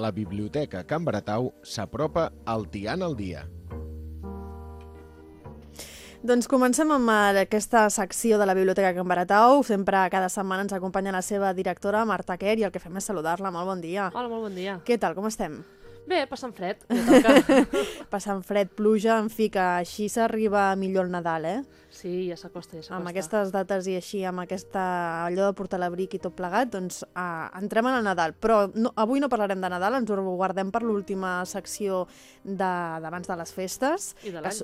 la Biblioteca Can Baratau s'apropa al Tian al dia. Doncs comencem amb eh, aquesta secció de la Biblioteca Can Baratau. Sempre cada setmana ens acompanya la seva directora, Marta Quer, i el que fem és saludar-la. Molt bon dia. Hola, molt bon dia. Què tal, com estem? Bé, passant fred. Passant fred, pluja, en fi, que així s'arriba millor el Nadal, eh? sí, ja s'acosta, ja s'acosta. Amb aquestes dates i així, amb aquesta allò de portar l'abric i tot plegat, doncs ah, entrem en el Nadal. Però no, avui no parlarem de Nadal, ens ho guardem per l'última secció de- d'abans de, les festes. I de l'any.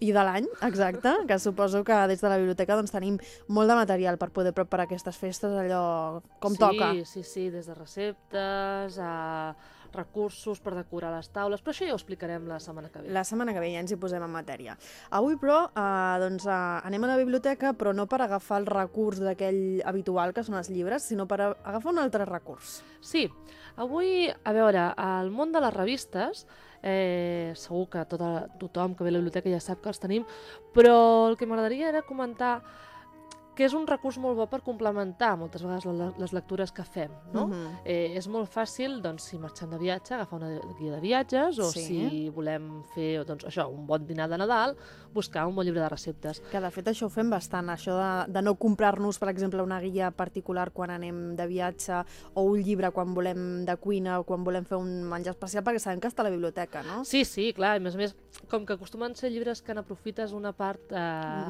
I de l'any, exacte, que suposo que des de la biblioteca doncs, tenim molt de material per poder preparar aquestes festes allò com sí, toca. Sí, sí, des de receptes a recursos per decorar les taules, però això ja ho explicarem la setmana que ve. La setmana que ve ja ens hi posem en matèria. Avui, però, eh, doncs, eh, anem a la biblioteca, però no per agafar el recurs d'aquell habitual, que són els llibres, sinó per agafar un altre recurs. Sí, avui, a veure, al món de les revistes, eh, segur que tota, tothom que ve a la biblioteca ja sap que els tenim, però el que m'agradaria era comentar que és un recurs molt bo per complementar moltes vegades la- les lectures que fem, no? Mhm. Eh, és molt fàcil, doncs, si marxem de viatge, agafar una guia de viatges, o Sí. si volem fer, doncs, això, un bon dinar de Nadal, buscar un bon llibre de receptes. Que de fet això ho fem bastant, això de, de no comprar-nos, per exemple, una guia particular quan anem de viatge o un llibre quan volem de cuina o quan volem fer un menjar especial perquè sabem que està a la biblioteca, no? Sí, sí, clar, i a més a més, com que acostumen a ser llibres que n'aprofites una part eh,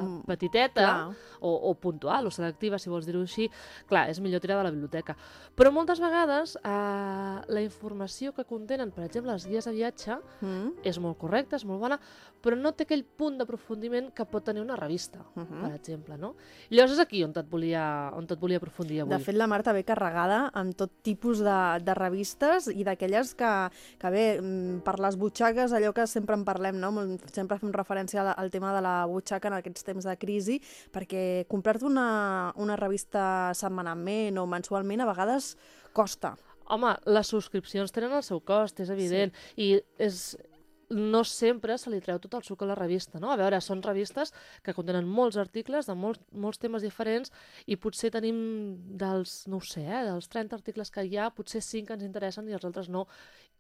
Mm, petiteta, clar. o, o puntual, o selectiva, si vols dir-ho així, clar, és millor tirar de la biblioteca. Però moltes vegades eh, la informació que contenen, per exemple, les guies de viatge, Mm? és molt correcta, és molt bona, però no té aquell punt d'aprofundiment que pot tenir una revista, Mhm. per exemple, no? I llavors és aquí on et volia, on et volia aprofundir avui. De fet, la Marta ve carregada amb tot tipus de, de revistes i d'aquelles que, que bé, mm, per les butxaques, allò que sempre en parlem, no? Sempre fem referència al, al tema de la butxaca en aquests temps de crisi, perquè comprar-te una, una revista setmanalment o mensualment a vegades costa. Home, les subscripcions tenen el seu cost, és evident, sí. i és, no sempre se li treu tot el suc a la revista, no? A veure, són revistes que contenen molts articles de molts, molts temes diferents i potser tenim dels, no sé, eh, dels 30 articles que hi ha, potser 5 ens interessen i els altres no.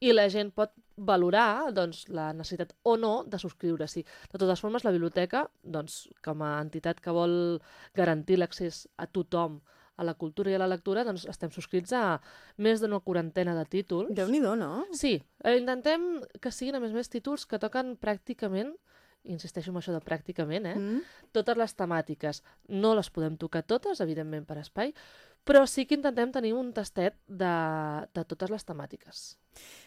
I la gent pot valorar doncs, la necessitat o no de subscriure-s'hi. De totes formes, la biblioteca, doncs, com a entitat que vol garantir l'accés a tothom a la cultura i a la lectura, doncs estem subscrits a més d'una quarantena de títols. Déu-n'hi-do, no? Sí, eh, intentem que siguin, a més més, títols que toquen pràcticament, insisteixo en això de pràcticament, eh? Mm? totes les temàtiques. No les podem tocar totes, evidentment, per espai, però sí que intentem tenir un tastet de, de totes les temàtiques.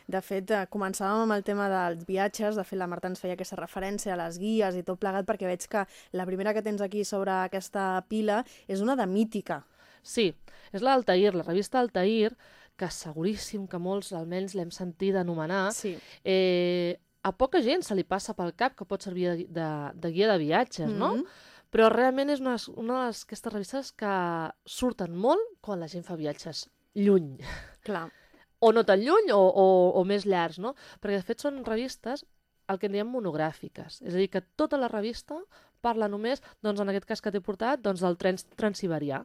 De fet, eh, començàvem amb el tema dels viatges, de fet la Marta ens feia aquesta referència a les guies i tot plegat, perquè veig que la primera que tens aquí sobre aquesta pila és una de mítica. Sí, és l'Altair, la revista Altair, que seguríssim que molts almenys l'hem sentit anomenar, Sí. eh, a poca gent se li passa pel cap que pot servir de, de, de guia de viatges, no? Mhm. Però realment és una, una d'aquestes revistes que surten molt quan la gent fa viatges lluny. Clar. O no tan lluny o, o, o més llargs, no? Perquè de fet són revistes el que en diem monogràfiques. És a dir, que tota la revista parla només, doncs en aquest cas que t'he portat, doncs del tren transsiberià.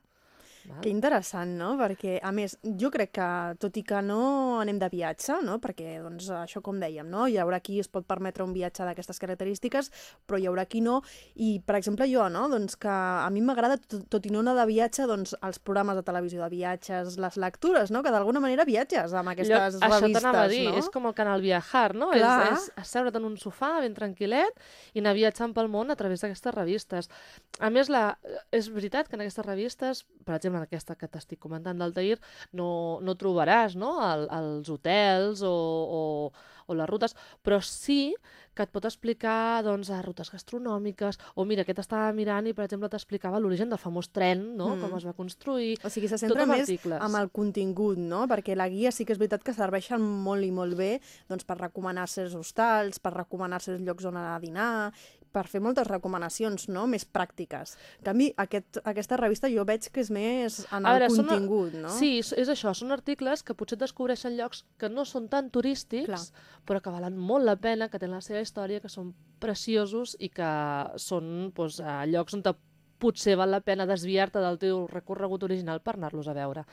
Val? Que interessant, no? Perquè, a més, jo crec que, tot i que no anem de viatge, no? Perquè, doncs, això com dèiem, no? Hi haurà qui es pot permetre un viatge d'aquestes característiques, però hi haurà qui no. I, per exemple, jo, no? Doncs que a mi m'agrada, tot, tot i no anar de viatge, doncs, els programes de televisió de viatges, les lectures, no? Que d'alguna manera viatges amb aquestes Allò- això revistes, t'anava a dir, no? és com el canal Viajar, no? Clar. És, és asseure't en un sofà ben tranquil·let i anar viatjant pel món a través d'aquestes revistes. A més, la, és veritat que en aquestes revistes, per exemple, en aquesta que t'estic comentant d'Altair, no, no trobaràs no? El, els hotels o, o, o les rutes, però sí que et pot explicar doncs, rutes gastronòmiques, o mira, aquest estava mirant i, per exemple, t'explicava l'origen del famós tren, no? Mm. com es va construir, O sigui, se centra més articles. amb el contingut, no? Perquè la guia sí que és veritat que serveixen molt i molt bé doncs, per recomanar certs hostals, per recomanar certs llocs on anar a dinar, per fer moltes recomanacions, no?, més pràctiques. En canvi, aquest, aquesta revista jo veig que és més en el veure, són- contingut, no? Sí, és això, són articles que potser descobreixen llocs que no són tan turístics, Clar. però que valen molt la pena, que tenen la seva història, que són preciosos i que són doncs, eh, llocs on potser val la pena desviar-te del teu recorregut original per anar-los a veure.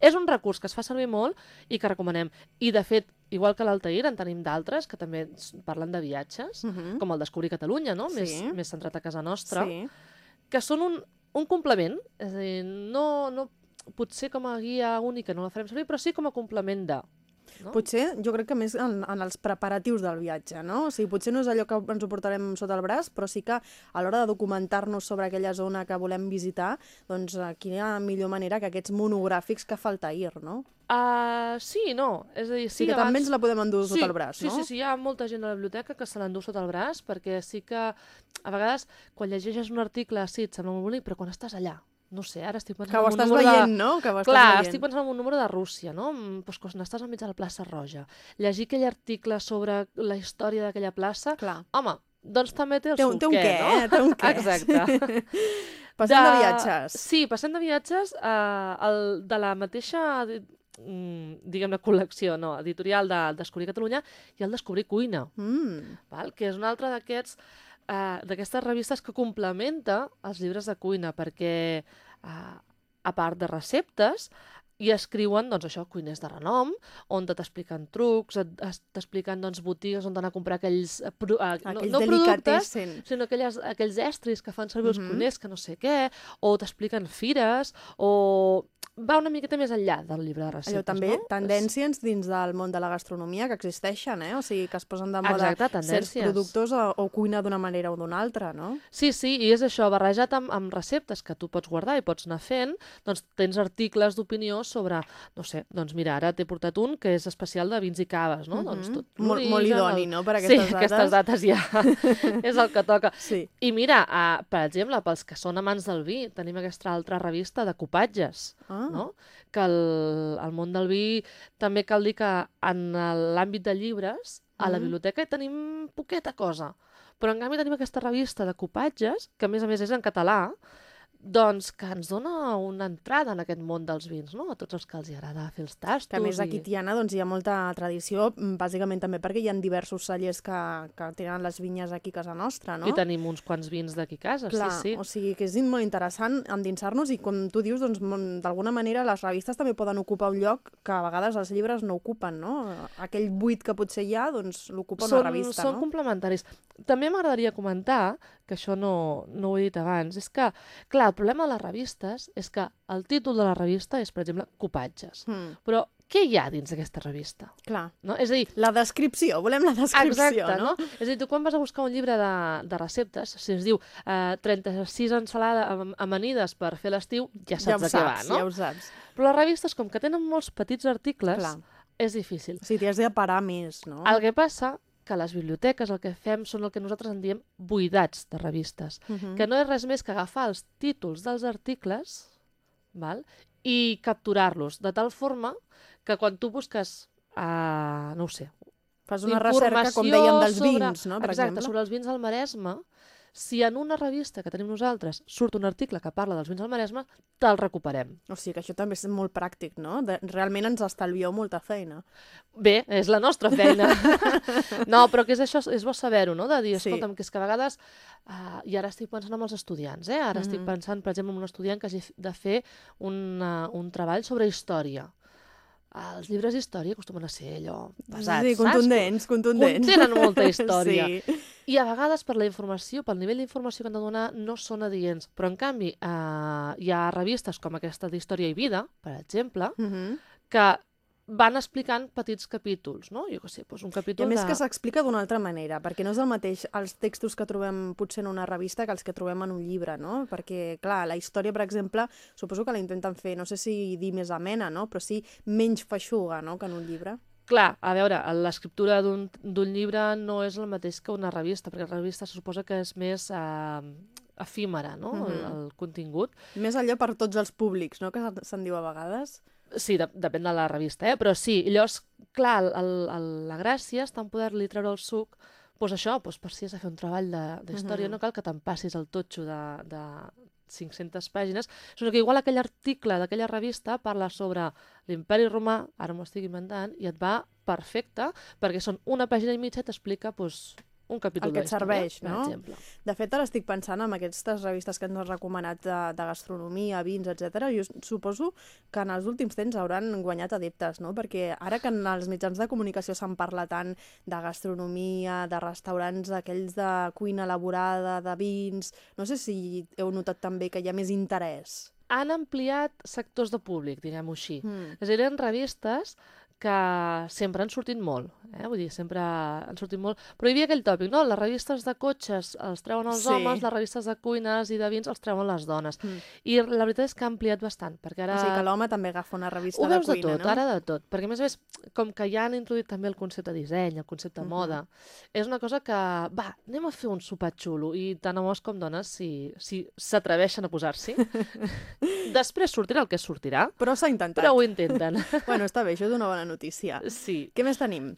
És un recurs que es fa servir molt i que recomanem. I, de fet, igual que l'Altair, en tenim d'altres que també parlen de viatges, Uh -huh. com el Descobrir Catalunya, no? Més, Sí. més centrat a casa nostra, Sí. que són un, un complement, és a dir, no, no, potser com a guia única no la farem servir, però sí com a complement de. No? Potser, jo crec que més en, en els preparatius del viatge, no? O sigui, potser no és allò que ens ho portarem sota el braç, però sí que a l'hora de documentar-nos sobre aquella zona que volem visitar, doncs eh, quina millor manera que aquests monogràfics que fa el Tair, no? Uh, sí no. És a dir, sí, Sí, que abans... també ens la podem endur sí, sota el braç, sí, no? Sí, sí, hi ha molta gent a la biblioteca que se l'endú sota el braç, perquè sí que a vegades quan llegeixes un article sí, et sembla molt bonic, però quan estàs allà, no sé, ara estic pensant Que ho estàs veient, de... no? Que ho estàs Clar, veient. estic pensant en un número de Rússia, no? Mm, Doncs quan estàs al mig de la plaça Roja. Llegir aquell article sobre la història d'aquella plaça, Clar. home, doncs també té el Té un, té un què, què, no? eh? Té un què. Exacte. Passem de... viatges. Sí, passem de viatges uh, el, de la mateixa mm, diguem-ne col·lecció, no, editorial de Descobrir Catalunya i el Descobrir Cuina, Mm. val? que és un altre d'aquests uh, d'aquestes revistes que complementa els llibres de cuina perquè uh, a part de receptes i escriuen, doncs això, cuiners de renom, on t'expliquen trucs, t'expliquen, doncs, botigues on anar a comprar aquells... eh, Pro, uh, no, Aquells no productes, sinó aquelles, aquells estris que fan servir els Mhm. cuiners que no sé què, o t'expliquen fires, o va una miqueta més enllà del llibre de receptes, Allò també, no? tendències dins del món de la gastronomia que existeixen, eh? O sigui, que es posen de moda Exacte, certs productors o, o cuina d'una manera o d'una altra, no? Sí, sí, i és això, barrejat amb, amb receptes que tu pots guardar i pots anar fent, doncs tens articles d'opinió sobre, no sé, doncs mira, ara t'he portat un que és especial de vins i caves, no? Mhm. Doncs tot Molt- l'origen, molt idoni, el- no?, per sí, aquestes aquestes dates ja és el que toca. Sí. I mira, uh, per exemple, pels que són amants del vi, tenim aquesta altra revista de copatges, Ah. No? que el, el món del vi també cal dir que en l'àmbit de llibres, a la Mhm. biblioteca hi tenim poqueta cosa, però en canvi tenim aquesta revista de copatges, que a més a més és en català, doncs que ens dona una entrada en aquest món dels vins, no? A tots els que els agrada fer els tastos. Que a més aquí, i... Tiana, doncs, hi ha molta tradició, mm, bàsicament també perquè hi ha diversos cellers que, que tenen les vinyes aquí a casa nostra, no? I tenim uns quants vins d'aquí a casa, Clar, sí, sí. o sigui que és molt interessant endinsar-nos i com tu dius, doncs, d'alguna manera les revistes també poden ocupar un lloc que a vegades els llibres no ocupen, no? Aquell buit que potser hi ha, doncs l'ocupa una revista, són no? complementaris. També m'agradaria comentar, que això no, no ho he dit abans, és que, clar, el problema de les revistes és que el títol de la revista és, per exemple, Copatges. Mm, Però què hi ha dins d'aquesta revista? clar. No? És a dir, La descripció, volem la descripció, Exacte, no? no? És a dir, tu quan vas a buscar un llibre de, de receptes, si es diu eh, 36 ensalada, am- amanides per fer l'estiu, ja saps ja de què saps, va, no? ja ho saps. Però les revistes, com que tenen molts petits articles, Clar. és difícil. O sigui, t'hi has de parar més, no? El que passa que les biblioteques el que fem són el que nosaltres en diem buidats de revistes, Mhm. que no és res més que agafar els títols dels articles val? i capturar-los, de tal forma que quan tu busques, uh, no ho sé, Fas una recerca, com dèiem, dels sobre- vins, no? Per Exacte, exemple. sobre els vins del Maresme, si en una revista que tenim nosaltres surt un article que parla dels vins del Maresme, te'l recuperem. O sigui que això també és molt pràctic, no? De, realment ens estalvieu molta feina. Bé, és la nostra feina. no, però que és això, és bo saber-ho, no? De dir, Sí. escolta'm, que és que a vegades, uh, i ara estic pensant en els estudiants, eh? Ara estic Mhm. pensant, per exemple, en un estudiant que hagi de fer una, un treball sobre història. Els llibres d'història acostumen a ser allò pesats, sí, contundents, contundents. Contenen molta història. sí. I a vegades per la informació, pel nivell d'informació que han de donar, no són adients. Però, en canvi, eh, hi ha revistes com aquesta d'Història i Vida, per exemple, Mhm. que van explicant petits capítols, no? Jo què sé, doncs un I capítol a més de... que s'explica d'una altra manera, perquè no és el mateix els textos que trobem potser en una revista que els que trobem en un llibre, no? Perquè, clar, la història, per exemple, suposo que la intenten fer, no sé si dir més amena, no? Però sí menys feixuga, no?, que en un llibre. Clar, a veure, l'escriptura d'un llibre no és el mateix que una revista, perquè la revista se suposa que és més eh, efímera, no?, el, Mhm. el contingut. Més allò per tots els públics, no?, que se'n diu a vegades. Sí, de, depèn de la revista, eh? però sí, i llavors, clar, el, el, la gràcia està en poder-li treure el suc, doncs això, doncs per si has de fer un treball de- d'història, Mhm. no cal que te'n passis el totxo de, de 500 pàgines, sinó que igual aquell article d'aquella revista parla sobre l'imperi romà, ara m'ho estic inventant, i et va perfecte, perquè són una pàgina i mitja i t'explica doncs, un capítol El que et serveix, per no? exemple. De fet, ara estic pensant en aquestes revistes que ens has recomanat de, de gastronomia, vins, etc. Jo suposo que en els últims temps hauran guanyat adeptes, no? Perquè ara que en els mitjans de comunicació se'n parla tant de gastronomia, de restaurants aquells de cuina elaborada, de vins... No sé si heu notat també que hi ha més interès. Han ampliat sectors de públic, diguem-ho així. Mm. És a dir, eren revistes que sempre han sortit molt, eh? vull dir, sempre han sortit molt, però hi havia aquell tòpic, no? Les revistes de cotxes els treuen els Sí. homes, les revistes de cuines i de vins els treuen les dones. Mm. I la veritat és que ha ampliat bastant, perquè ara... O sigui que l'home també agafa una revista de veus de cuina, tot, no? ara de tot. Perquè, a més a més, com que ja han introduït també el concepte de disseny, el concepte de Mhm. moda, és una cosa que, va, anem a fer un sopar xulo, i tant homes com dones, si si s'atreveixen a posar-s'hi. Després sortirà el que sortirà, Però s'ha intentat. però ho intenten. Bueno, està bé, això és una bona notícia. Sí. Què més tenim?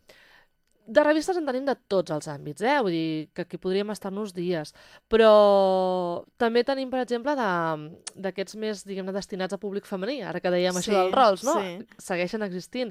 De revistes en tenim de tots els àmbits, eh? Vull dir que aquí podríem estar-nos dies. Però també tenim, per exemple, de- d'aquests més, diguem-ne, destinats a públic femení, ara que dèiem Sí, això dels rols, no? sí. Segueixen existint.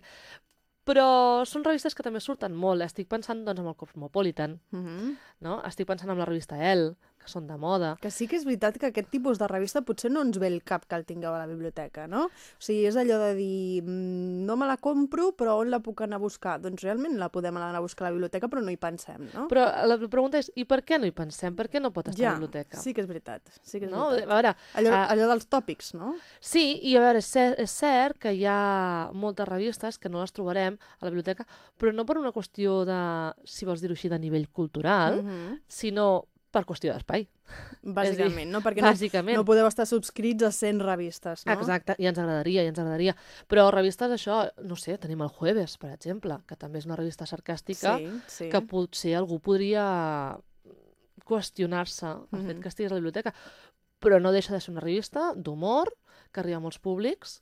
Però són revistes que també surten molt. Estic pensant, doncs, en el Cosmopolitan, Uh -huh. no? Estic pensant en la revista Elle, que són de moda. Que sí que és veritat que aquest tipus de revista potser no ens ve el cap que el tingueu a la biblioteca, no? O sigui, és allò de dir, mm, no me la compro, però on la puc anar a buscar? Doncs realment la podem anar a buscar a la biblioteca, però no hi pensem, no? Però la pregunta és, i per què no hi pensem? Per què no pot estar a ja, la biblioteca? sí que és veritat. Sí que és no? A veritat. veure, Allò, ah, allò dels tòpics, no? Sí, i a veure, és cert, és cert que hi ha moltes revistes que no les trobarem a la biblioteca, però no per una qüestió de, si vols dir-ho així, de nivell cultural, Mhm. sinó per qüestió d'espai, Bàsicament, no? Perquè no, bàsicament. no podeu estar subscrits a 100 revistes, no? Exacte, i ens agradaria, i ens agradaria. Però revistes, això, no sé, tenim el Jueves, per exemple, que també és una revista sarcàstica, Sí, sí. que potser algú podria qüestionar-se el fet Mhm. que estigués a la biblioteca, però no deixa de ser una revista d'humor que arriba a molts públics,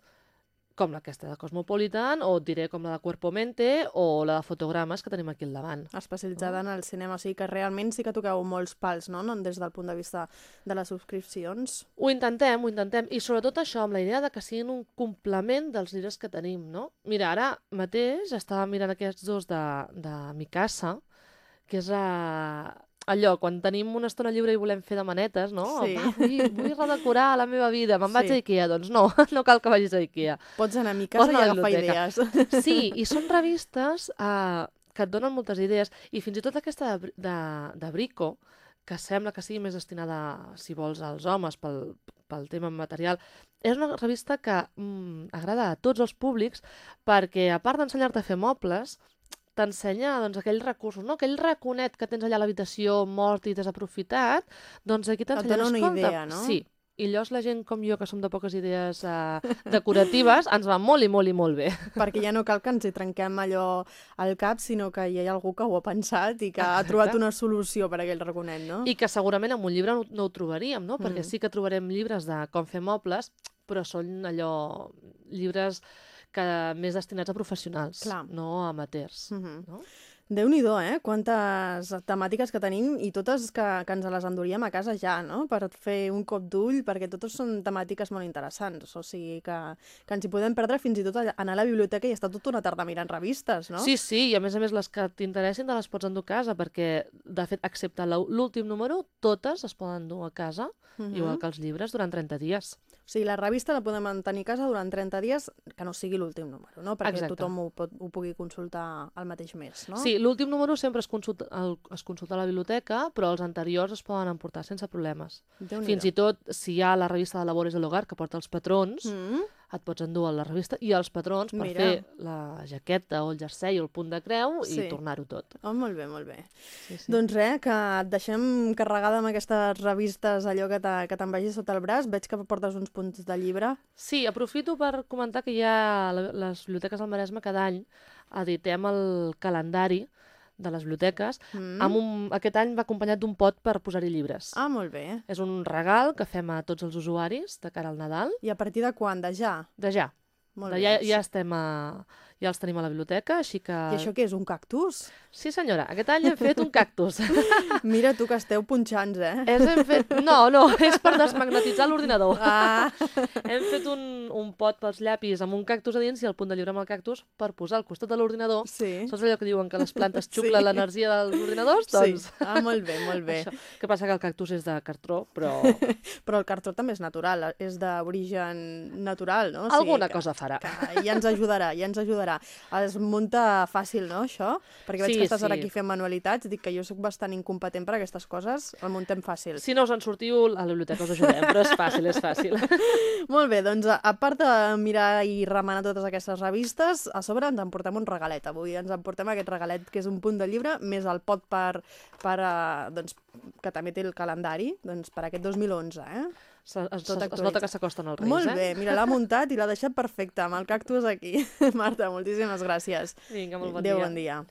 com aquesta de Cosmopolitan, o et diré com la de Cuerpo Mente, o la de Fotogrames que tenim aquí al davant. especialitzada en el cinema, o sigui que realment sí que toqueu molts pals, no? no? Des del punt de vista de les subscripcions. Ho intentem, ho intentem, i sobretot això, amb la idea de que siguin un complement dels llibres que tenim, no? Mira, ara mateix estava mirant aquests dos de, de Mikasa, que és a... allò, quan tenim una estona lliure i volem fer de manetes, no? Sí. Va, vull, vull redecorar la meva vida, me'n vaig Sí. a Ikea. Doncs no, no cal que vagis a Ikea. Pots anar a mi casa Pots i agafar idees. Sí, i són revistes eh, que et donen moltes idees, i fins i tot aquesta de, de, de Brico, que sembla que sigui més destinada, si vols, als homes pel, pel tema material, és una revista que mm, agrada a tots els públics perquè, a part d'ensenyar-te a fer mobles, t'ensenya doncs, aquells recursos, no? aquell raconet que tens allà a l'habitació mort i desaprofitat, doncs aquí t'ensenya, una escolta, idea, no? Sí, i llavors la gent com jo, que som de poques idees eh, decoratives, ens va molt i molt i molt bé. perquè ja no cal que ens hi trenquem allò al cap, sinó que hi ha algú que ho ha pensat i que ha trobat una solució per a aquell raconet, no? I que segurament en un llibre no, no ho trobaríem, no? Perquè Mm. sí que trobarem llibres de com fer mobles, però són allò llibres que més destinats a professionals, Clar. no a amateurs. Mhm. no? Déu-n'hi-do, eh? Quantes temàtiques que tenim i totes que, que ens les enduríem a casa ja, no? Per fer un cop d'ull, perquè totes són temàtiques molt interessants. O sigui que, que ens hi podem perdre fins i tot a- anar a la biblioteca i estar tota una tarda mirant revistes, no? Sí, sí, i a més a més les que t'interessin te les pots endur a casa, perquè, de fet, excepte l'ú- l'últim número, totes es poden dur a casa, Mhm. igual que els llibres, durant 30 dies. O sigui, la revista la podem mantenir a casa durant 30 dies, que no sigui l'últim número, no? Perquè Exacte. tothom ho, pot, ho pugui consultar al mateix mes, no? Sí, l'últim número sempre es consulta, el, es consulta a la biblioteca, però els anteriors es poden emportar sense problemes. Fins i tot, si hi ha la revista de Labores de l'Hogar que porta els patrons, Mm? Et pots endur a la revista i els patrons per Mira. fer la jaqueta o el jersei o el punt de creu Sí. i tornar-ho tot. Oh, molt bé, molt bé. Sí, sí. Doncs res, que et deixem carregada amb aquestes revistes, allò que te- que te'n vagi sota el braç. Veig que portes uns punts de llibre. Sí, aprofito per comentar que hi ha a la- les biblioteques del Maresme cada any editem el calendari de les biblioteques. Mm. Amb un, aquest any va acompanyat d'un pot per posar-hi llibres. Ah, molt bé. És un regal que fem a tots els usuaris de cara al Nadal, I a partir de quan? De ja? de ja. Molt de bé. ja, ja estem a... ja els tenim a la biblioteca, així que... I això què és, un cactus? Sí, senyora, aquest any hem fet un cactus. Mira tu que esteu punxants, eh? és, hem fet... No, no, és per desmagnetitzar l'ordinador. Ah, Hem fet un, un pot pels llapis amb un cactus a dins i el punt de lliure amb el cactus per posar al costat de l'ordinador. sí. Saps allò que diuen que les plantes xuclen Sí. l'energia dels ordinadors? Sí. Doncs Ah, molt bé, molt bé. això. Que passa que el cactus és de cartró, però Però el cartró també és natural, és d'origen natural, no? O alguna que, cosa farà. Que ja ens ajudarà, ja ens ajudarà. Es munta fàcil, no, això? Perquè veig Sí, que estàs ara sí. aquí fent manualitats, dic que jo sóc bastant incompetent per aquestes coses, el muntem fàcil. Si no us en sortiu, a la biblioteca us ajudem, però és fàcil, és fàcil. Molt bé, doncs a part de mirar i remenar totes aquestes revistes, a sobre ens emportem un regalet. Avui ens emportem aquest regalet que és un punt de llibre, més el pot per, per uh, doncs, que també té el calendari, doncs per aquest 2011, eh? Es, Tot es, nota que s'acosten els reis, Molt eh? bé, mira, l'ha muntat i l'ha deixat perfecte, amb el cactus aquí. Marta, moltíssimes gràcies. Vinga, molt bon Adéu, dia. bon dia.